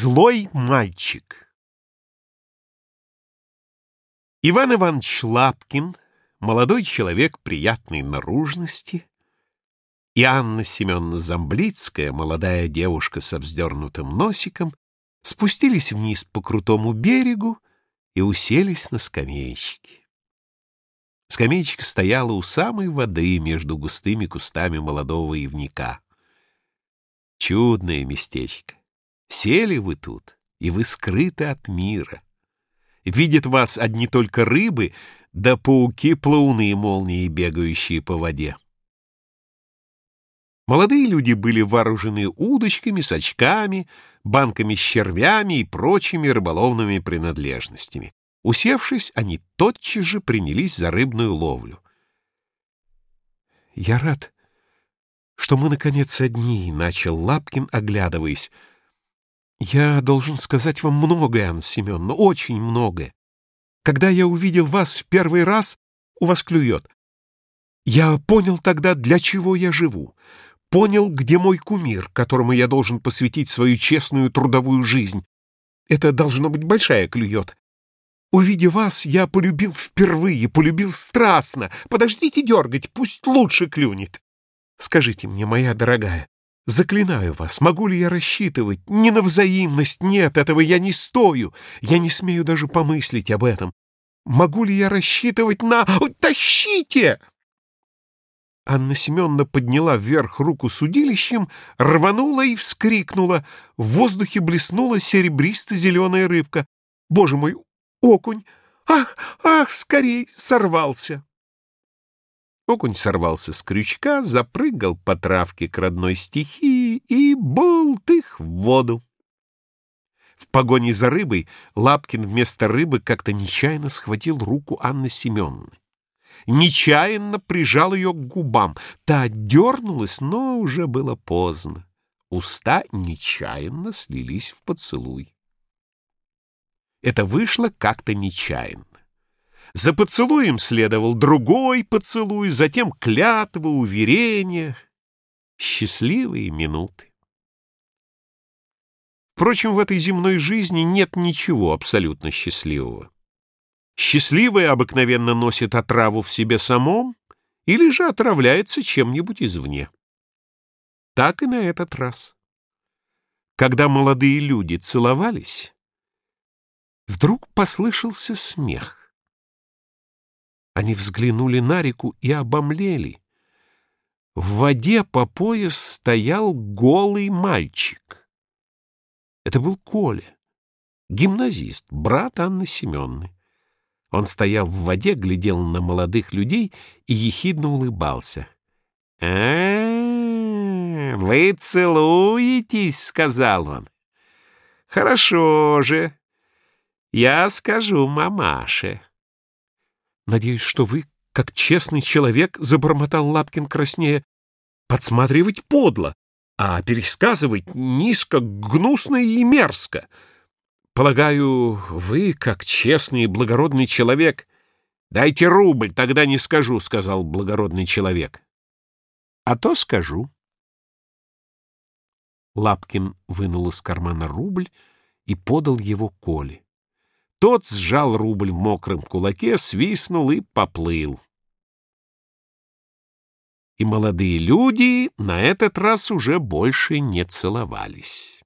Злой мальчик Иван Иванович Лапкин, молодой человек приятной наружности, и Анна Семеновна Замблицкая, молодая девушка со вздернутым носиком, спустились вниз по крутому берегу и уселись на скамеечке. Скамеечка стояла у самой воды между густыми кустами молодого ивника. Чудное местечко. Сели вы тут, и вы скрыты от мира. Видят вас одни только рыбы, да пауки-плауны и молнии, бегающие по воде. Молодые люди были вооружены удочками, сачками, банками с червями и прочими рыболовными принадлежностями. Усевшись, они тотчас же принялись за рыбную ловлю. «Я рад, что мы, наконец, одни», — начал Лапкин, оглядываясь. «Я должен сказать вам многое, Анна Семеновна, очень многое. Когда я увидел вас в первый раз, у вас клюет. Я понял тогда, для чего я живу. Понял, где мой кумир, которому я должен посвятить свою честную трудовую жизнь. Это должно быть большая клюет. Увидя вас, я полюбил впервые, полюбил страстно. Подождите дергать, пусть лучше клюнет. Скажите мне, моя дорогая, Заклинаю вас, могу ли я рассчитывать? Не на взаимность, нет, этого я не стою. Я не смею даже помыслить об этом. Могу ли я рассчитывать на... Тащите! Анна Семеновна подняла вверх руку с удилищем, рванула и вскрикнула. В воздухе блеснула серебристо-зеленая рыбка. Боже мой, окунь! Ах, ах, скорей, сорвался! Окунь сорвался с крючка, запрыгал по травке к родной стихии и болтых в воду. В погоне за рыбой Лапкин вместо рыбы как-то нечаянно схватил руку Анны Семеновны. Нечаянно прижал ее к губам. Та дернулась, но уже было поздно. Уста нечаянно слились в поцелуй. Это вышло как-то нечаянно. За поцелуем следовал другой поцелуй, затем клятва, уверение. Счастливые минуты. Впрочем, в этой земной жизни нет ничего абсолютно счастливого. Счастливое обыкновенно носит отраву в себе самом или же отравляется чем-нибудь извне. Так и на этот раз. Когда молодые люди целовались, вдруг послышался смех. Они взглянули на реку и обомлели. В воде по пояс стоял голый мальчик. Это был Коля, гимназист, брат Анны Семенны. Он стоял в воде, глядел на молодых людей и ехидно улыбался. — А, вы целуетесь, — сказал он. — Хорошо же. Я скажу мамаше. Надеюсь, что вы, как честный человек, — забормотал Лапкин краснея, — подсматривать подло, а пересказывать низко, гнусно и мерзко. Полагаю, вы, как честный и благородный человек... — Дайте рубль, тогда не скажу, — сказал благородный человек. — А то скажу. Лапкин вынул из кармана рубль и подал его Коле. Тот сжал рубль в мокром кулаке, свистнул и поплыл. И молодые люди на этот раз уже больше не целовались.